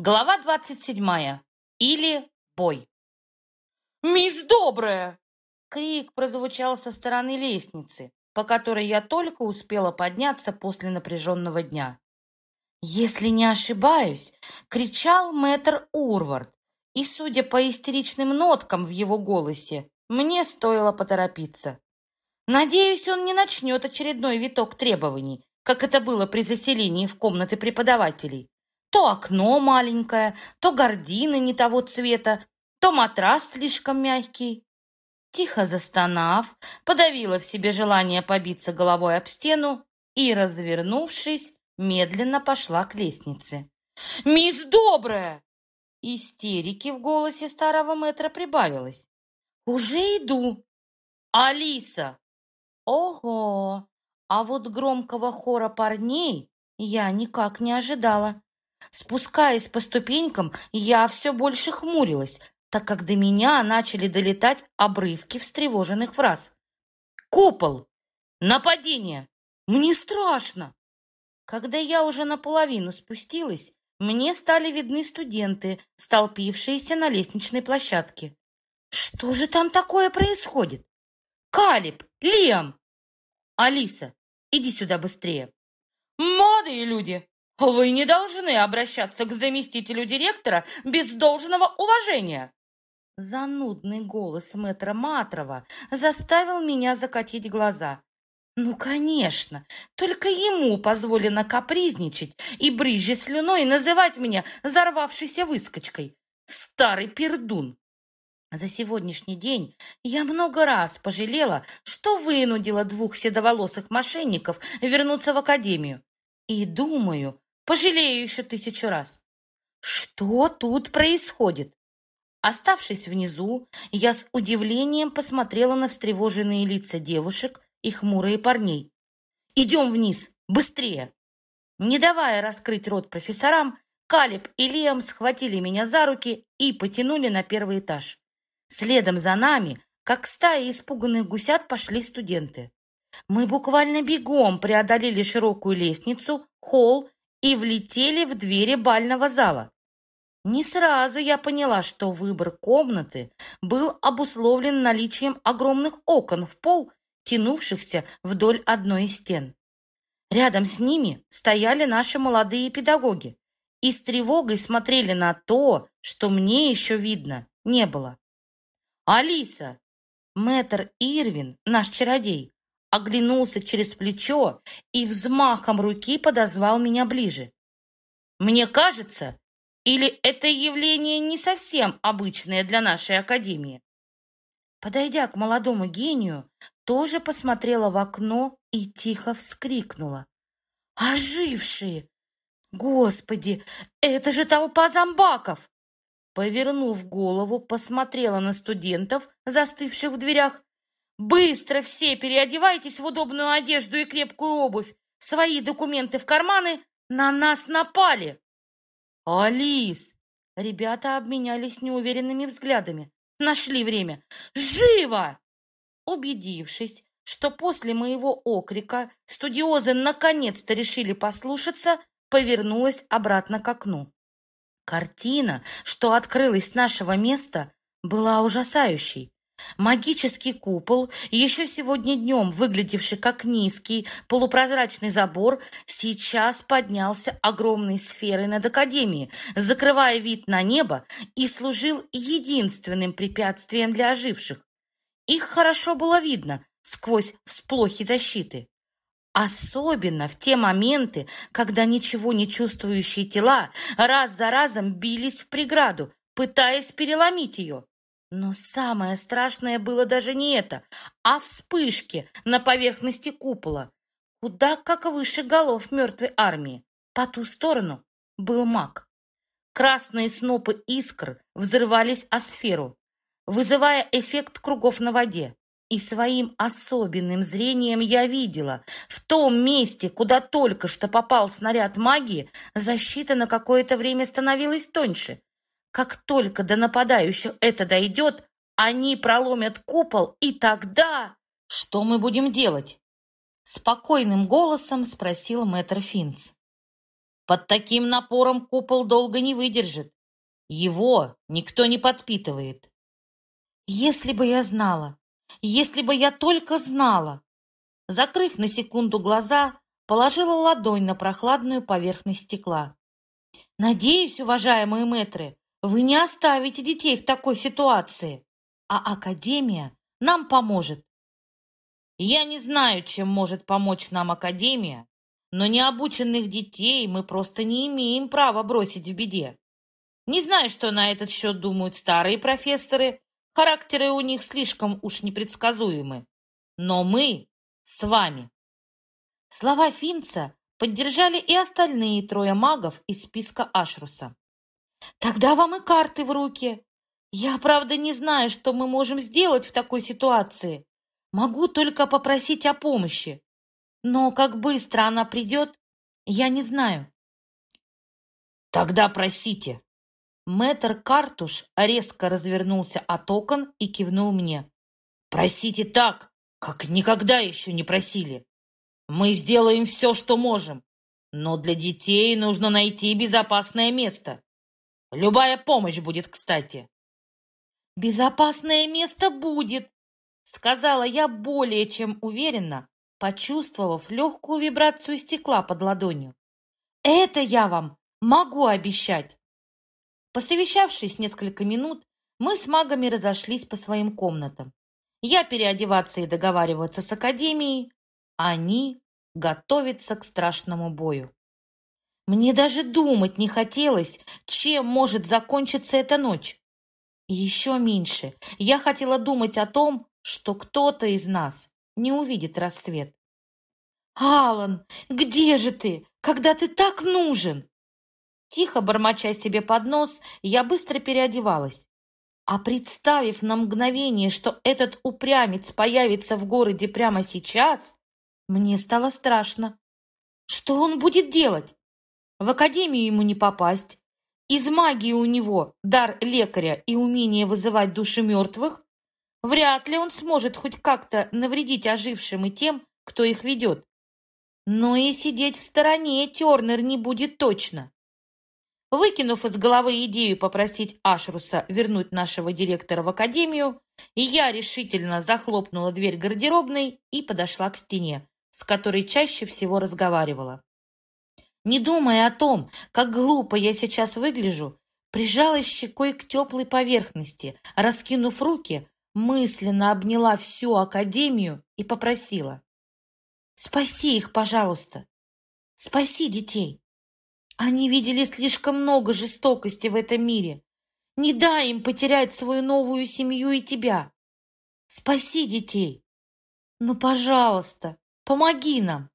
Глава двадцать седьмая. Или бой. «Мисс Добрая!» Крик прозвучал со стороны лестницы, по которой я только успела подняться после напряженного дня. Если не ошибаюсь, кричал мэтр Урвард, и, судя по истеричным ноткам в его голосе, мне стоило поторопиться. Надеюсь, он не начнет очередной виток требований, как это было при заселении в комнаты преподавателей. То окно маленькое, то гардины не того цвета, то матрас слишком мягкий. Тихо застонав, подавила в себе желание побиться головой об стену и, развернувшись, медленно пошла к лестнице. «Мисс Добрая!» Истерики в голосе старого мэтра прибавилось. «Уже иду!» «Алиса!» «Ого! А вот громкого хора парней я никак не ожидала. Спускаясь по ступенькам, я все больше хмурилась, так как до меня начали долетать обрывки встревоженных фраз. «Купол! Нападение! Мне страшно!» Когда я уже наполовину спустилась, мне стали видны студенты, столпившиеся на лестничной площадке. Что же там такое происходит? Калиб! Лиам! Алиса, иди сюда быстрее. Молодые люди, вы не должны обращаться к заместителю директора без должного уважения. Занудный голос мэтра Матрова заставил меня закатить глаза. Ну, конечно, только ему позволено капризничать и брызжи слюной называть меня взорвавшейся выскочкой. Старый пердун. За сегодняшний день я много раз пожалела, что вынудила двух седоволосых мошенников вернуться в академию. И думаю, Пожалею еще тысячу раз. Что тут происходит? Оставшись внизу, я с удивлением посмотрела на встревоженные лица девушек и хмурые парней. «Идем вниз! Быстрее!» Не давая раскрыть рот профессорам, Калиб и Лиам схватили меня за руки и потянули на первый этаж. Следом за нами, как стая испуганных гусят, пошли студенты. Мы буквально бегом преодолели широкую лестницу, холл и влетели в двери бального зала. Не сразу я поняла, что выбор комнаты был обусловлен наличием огромных окон в пол, тянувшихся вдоль одной из стен. Рядом с ними стояли наши молодые педагоги и с тревогой смотрели на то, что мне еще видно не было. «Алиса!» Мэтр Ирвин, наш чародей, оглянулся через плечо и взмахом руки подозвал меня ближе. «Мне кажется, или это явление не совсем обычное для нашей академии?» Подойдя к молодому гению, тоже посмотрела в окно и тихо вскрикнула. «Ожившие! Господи, это же толпа зомбаков!» Повернув голову, посмотрела на студентов, застывших в дверях, Быстро все переодевайтесь в удобную одежду и крепкую обувь. Свои документы в карманы. На нас напали. Алис! Ребята обменялись неуверенными взглядами. Нашли время. Живо! Убедившись, что после моего окрика студиозы наконец-то решили послушаться, повернулась обратно к окну. Картина, что открылась с нашего места, была ужасающей. Магический купол, еще сегодня днем выглядевший как низкий полупрозрачный забор, сейчас поднялся огромной сферой над Академией, закрывая вид на небо и служил единственным препятствием для оживших. Их хорошо было видно сквозь всплохи защиты. Особенно в те моменты, когда ничего не чувствующие тела раз за разом бились в преграду, пытаясь переломить ее. Но самое страшное было даже не это, а вспышки на поверхности купола, куда как выше голов мертвой армии. По ту сторону был маг. Красные снопы искр взрывались о сферу, вызывая эффект кругов на воде. И своим особенным зрением я видела, в том месте, куда только что попал снаряд магии, защита на какое-то время становилась тоньше, как только до нападающих это дойдет, они проломят купол, и тогда... Что мы будем делать? Спокойным голосом спросил мэтр Финц. Под таким напором купол долго не выдержит. Его никто не подпитывает. Если бы я знала, если бы я только знала. Закрыв на секунду глаза, положила ладонь на прохладную поверхность стекла. Надеюсь, уважаемые мэтры, вы не оставите детей в такой ситуации, а Академия нам поможет. Я не знаю, чем может помочь нам Академия, но необученных детей мы просто не имеем права бросить в беде. Не знаю, что на этот счет думают старые профессоры, характеры у них слишком уж непредсказуемы. Но мы с вами. Слова Финца поддержали и остальные трое магов из списка Ашруса. «Тогда вам и карты в руки. Я, правда, не знаю, что мы можем сделать в такой ситуации. Могу только попросить о помощи. Но как быстро она придет, я не знаю». «Тогда просите». Мэтр Картуш резко развернулся от окон и кивнул мне. «Просите так, как никогда еще не просили. Мы сделаем все, что можем. Но для детей нужно найти безопасное место. Любая помощь будет кстати. «Безопасное место будет», — сказала я более чем уверенно, почувствовав легкую вибрацию стекла под ладонью. «Это я вам могу обещать». Посовещавшись несколько минут, мы с магами разошлись по своим комнатам. Я переодеваться и договариваться с Академией, они готовиться к страшному бою. Мне даже думать не хотелось, чем может закончиться эта ночь. И еще меньше я хотела думать о том, что кто-то из нас не увидит рассвет. «Алан, где же ты, когда ты так нужен?» Тихо бормоча себе под нос, я быстро переодевалась. А представив на мгновение, что этот упрямец появится в городе прямо сейчас, мне стало страшно. Что он будет делать? В академию ему не попасть. Из магии у него дар лекаря и умение вызывать души мертвых. Вряд ли он сможет хоть как-то навредить ожившим и тем, кто их ведет. Но и сидеть в стороне Тернер не будет точно. Выкинув из головы идею попросить Ашруса вернуть нашего директора в академию, я решительно захлопнула дверь гардеробной и подошла к стене, с которой чаще всего разговаривала. Не думая о том, как глупо я сейчас выгляжу, прижалась щекой к теплой поверхности, раскинув руки, мысленно обняла всю академию и попросила. «Спаси их, пожалуйста! Спаси детей! Они видели слишком много жестокости в этом мире. Не дай им потерять свою новую семью и тебя! Спаси детей! Ну, пожалуйста!» Помоги нам!»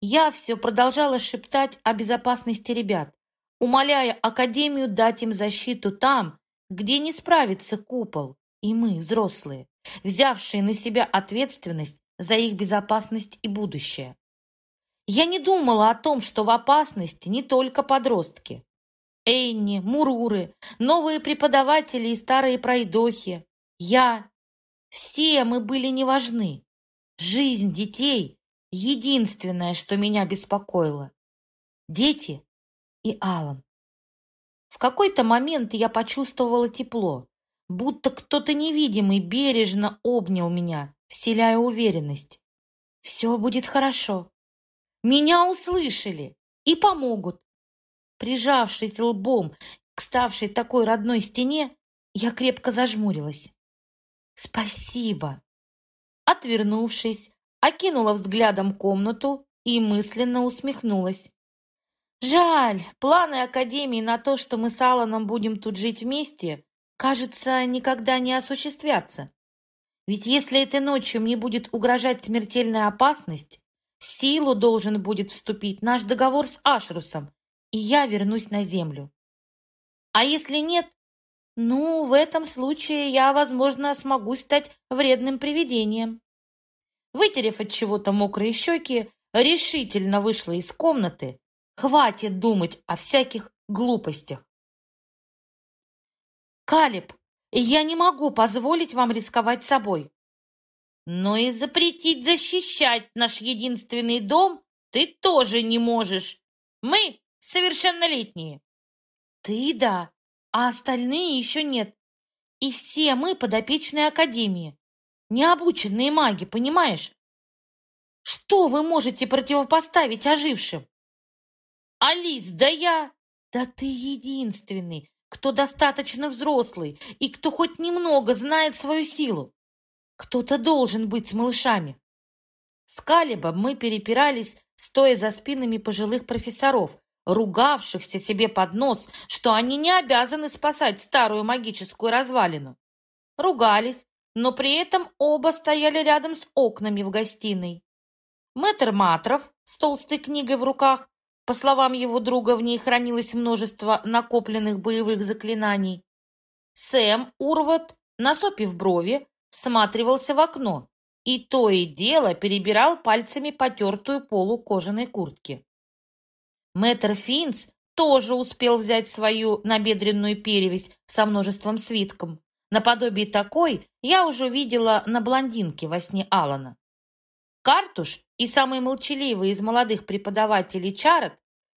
Я все продолжала шептать о безопасности ребят, умоляя Академию дать им защиту там, где не справится купол, и мы, взрослые, взявшие на себя ответственность за их безопасность и будущее. Я не думала о том, что в опасности не только подростки. Энни, Муруры, новые преподаватели и старые пройдохи. Я. Все мы были неважны. Жизнь детей — единственное, что меня беспокоило. Дети и Алан. В какой-то момент я почувствовала тепло, будто кто-то невидимый бережно обнял меня, вселяя уверенность. Все будет хорошо. Меня услышали и помогут. Прижавшись лбом к ставшей такой родной стене, я крепко зажмурилась. Спасибо. Отвернувшись, окинула взглядом комнату и мысленно усмехнулась. Жаль, планы Академии на то, что мы с Алланом будем тут жить вместе, кажется, никогда не осуществятся. Ведь если этой ночью мне будет угрожать смертельная опасность, в силу должен будет вступить наш договор с Ашрусом, и я вернусь на землю. А если нет, ну, в этом случае я, возможно, смогу стать вредным привидением. Вытерев от чего-то мокрые щеки, решительно вышла из комнаты. Хватит думать о всяких глупостях. Калиб, я не могу позволить вам рисковать собой. Но и запретить защищать наш единственный дом ты тоже не можешь. Мы совершеннолетние. Ты да, а остальные еще нет. И все мы подопечные Академии. Необученные маги, понимаешь? Что вы можете противопоставить ожившим? Алис, да я... Да ты единственный, кто достаточно взрослый и кто хоть немного знает свою силу. Кто-то должен быть с малышами. С Калибом мы перепирались, стоя за спинами пожилых профессоров, ругавшихся себе под нос, что они не обязаны спасать старую магическую развалину. Ругались, но при этом оба стояли рядом с окнами в гостиной. Мэтр Матров с толстой книгой в руках, по словам его друга, в ней хранилось множество накопленных боевых заклинаний. Сэм Урват, насопив брови, всматривался в окно и то и дело перебирал пальцами потертую полу кожаной куртки. Мэтр Финс тоже успел взять свою набедренную перевязь со множеством свитком. Наподобие такой я уже видела на блондинке во сне Алана. Картуш и самый молчаливый из молодых преподавателей Чарот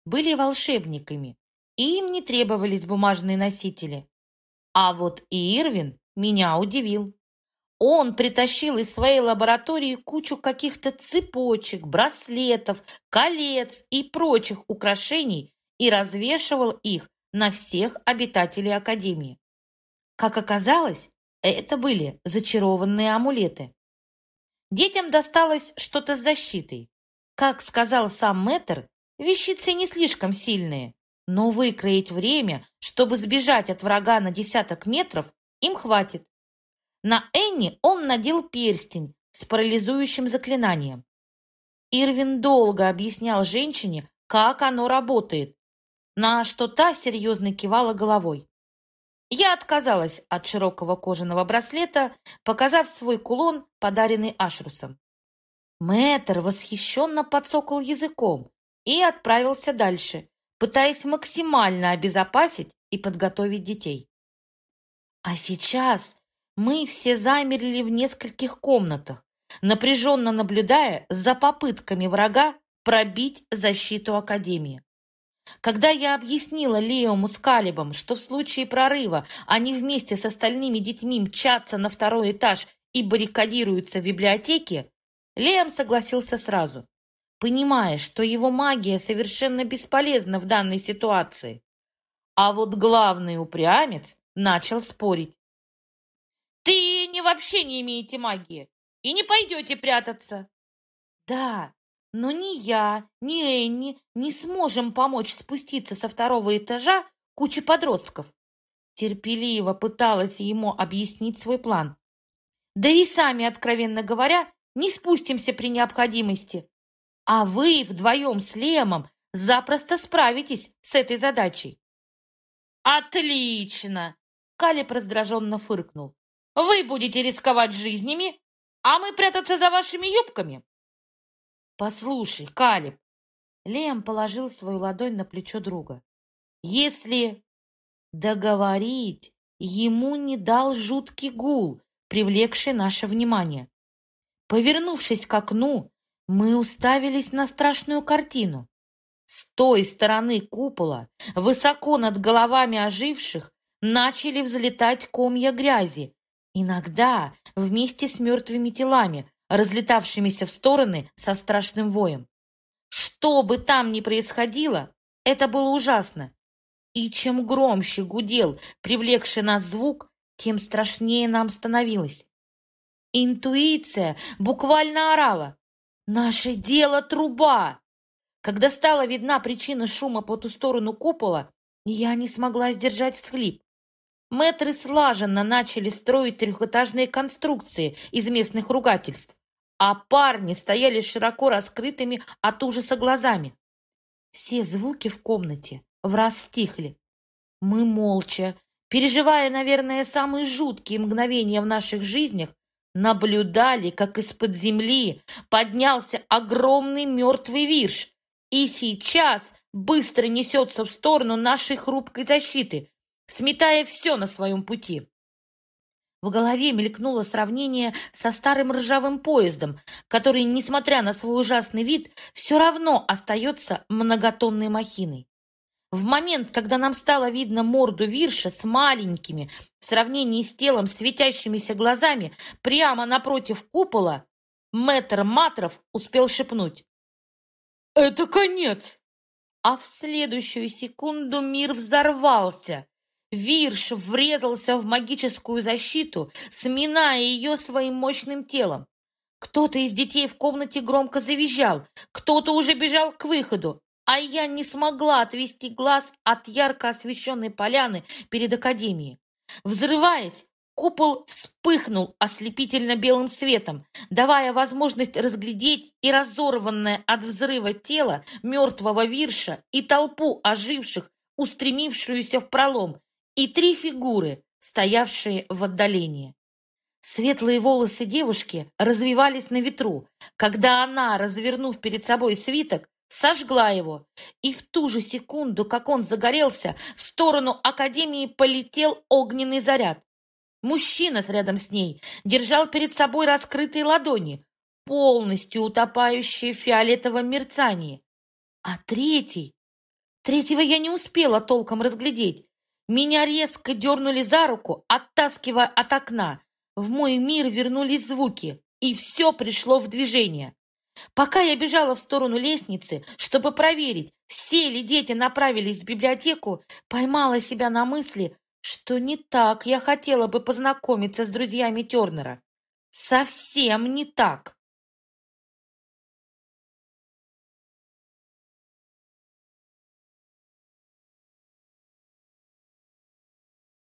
были волшебниками, и им не требовались бумажные носители. А вот Ирвин меня удивил. Он притащил из своей лаборатории кучу каких-то цепочек, браслетов, колец и прочих украшений и развешивал их на всех обитателей Академии. Как оказалось, это были зачарованные амулеты. Детям досталось что-то с защитой. Как сказал сам мэтр, вещицы не слишком сильные, но выкроить время, чтобы сбежать от врага на десяток метров, им хватит. На Энни он надел перстень с парализующим заклинанием. Ирвин долго объяснял женщине, как оно работает, на что та серьезно кивала головой. Я отказалась от широкого кожаного браслета, показав свой кулон, подаренный Ашрусом. Мэтр восхищенно подсокал языком и отправился дальше, пытаясь максимально обезопасить и подготовить детей. А сейчас мы все замерли в нескольких комнатах, напряженно наблюдая за попытками врага пробить защиту Академии. Когда я объяснила Леому с Калибом, что в случае прорыва они вместе с остальными детьми мчатся на второй этаж и баррикадируются в библиотеке, Леом согласился сразу, понимая, что его магия совершенно бесполезна в данной ситуации. А вот главный упрямец начал спорить. «Ты не вообще не имеете магии и не пойдете прятаться!» «Да, но ни я, ни Энни не сможем помочь спуститься со второго этажа куче подростков. Терпеливо пыталась ему объяснить свой план. Да и сами, откровенно говоря, не спустимся при необходимости. А вы вдвоем с Лемом запросто справитесь с этой задачей. Отлично! Калиб раздраженно фыркнул. Вы будете рисковать жизнями, а мы прятаться за вашими юбками. «Послушай, Калиб!» Лем положил свою ладонь на плечо друга. «Если договорить, ему не дал жуткий гул, привлекший наше внимание. Повернувшись к окну, мы уставились на страшную картину. С той стороны купола, высоко над головами оживших, начали взлетать комья грязи, иногда вместе с мертвыми телами, разлетавшимися в стороны со страшным воем. Что бы там ни происходило, это было ужасно. И чем громче гудел привлекший нас звук, тем страшнее нам становилось. Интуиция буквально орала. «Наше дело труба!» Когда стала видна причина шума по ту сторону купола, я не смогла сдержать всхлип. Мэтры слаженно начали строить трехэтажные конструкции из местных ругательств а парни стояли широко раскрытыми от ужаса глазами. Все звуки в комнате враз стихли. Мы молча, переживая, наверное, самые жуткие мгновения в наших жизнях, наблюдали, как из-под земли поднялся огромный мертвый вирш и сейчас быстро несется в сторону нашей хрупкой защиты, сметая все на своем пути. В голове мелькнуло сравнение со старым ржавым поездом, который, несмотря на свой ужасный вид, все равно остается многотонной махиной. В момент, когда нам стало видно морду Вирша с маленькими, в сравнении с телом светящимися глазами, прямо напротив купола, мэтр Матров успел шепнуть. «Это конец!» А в следующую секунду мир взорвался. Вирш врезался в магическую защиту, сминая ее своим мощным телом. Кто-то из детей в комнате громко завизжал, кто-то уже бежал к выходу, а я не смогла отвести глаз от ярко освещенной поляны перед академией. Взрываясь, купол вспыхнул ослепительно белым светом, давая возможность разглядеть и разорванное от взрыва тело мертвого вирша и толпу оживших, устремившуюся в пролом, и три фигуры, стоявшие в отдалении. Светлые волосы девушки развивались на ветру, когда она, развернув перед собой свиток, сожгла его, и в ту же секунду, как он загорелся, в сторону Академии полетел огненный заряд. Мужчина рядом с ней держал перед собой раскрытые ладони, полностью утопающие в фиолетовом мерцании. А третий... Третьего я не успела толком разглядеть. Меня резко дернули за руку, оттаскивая от окна. В мой мир вернулись звуки, и все пришло в движение. Пока я бежала в сторону лестницы, чтобы проверить, все ли дети направились в библиотеку, поймала себя на мысли, что не так я хотела бы познакомиться с друзьями Тернера. Совсем не так.